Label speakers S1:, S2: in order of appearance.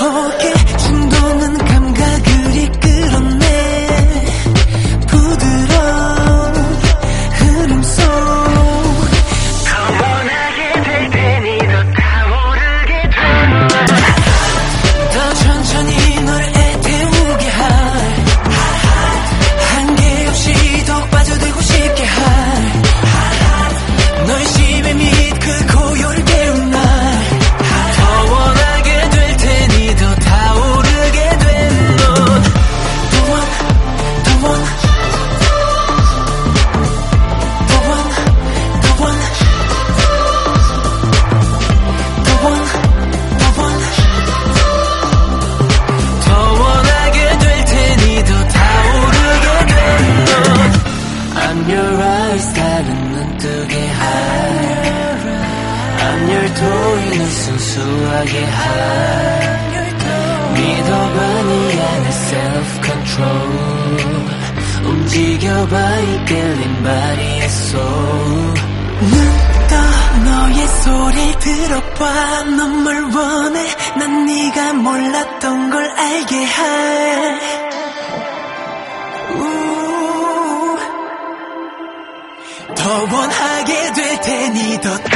S1: 행복해 충동은 스타는 눈뜨게 하열도이는 순수하게 high 믿어봐니 안에 self control 움직여봐 이 끌린 바리의
S2: 소눈떠 너의 소리 들어봐. 넌 뭘 원해? 난 네가 몰랐던 걸 알게 해. 원하게 될 테니 더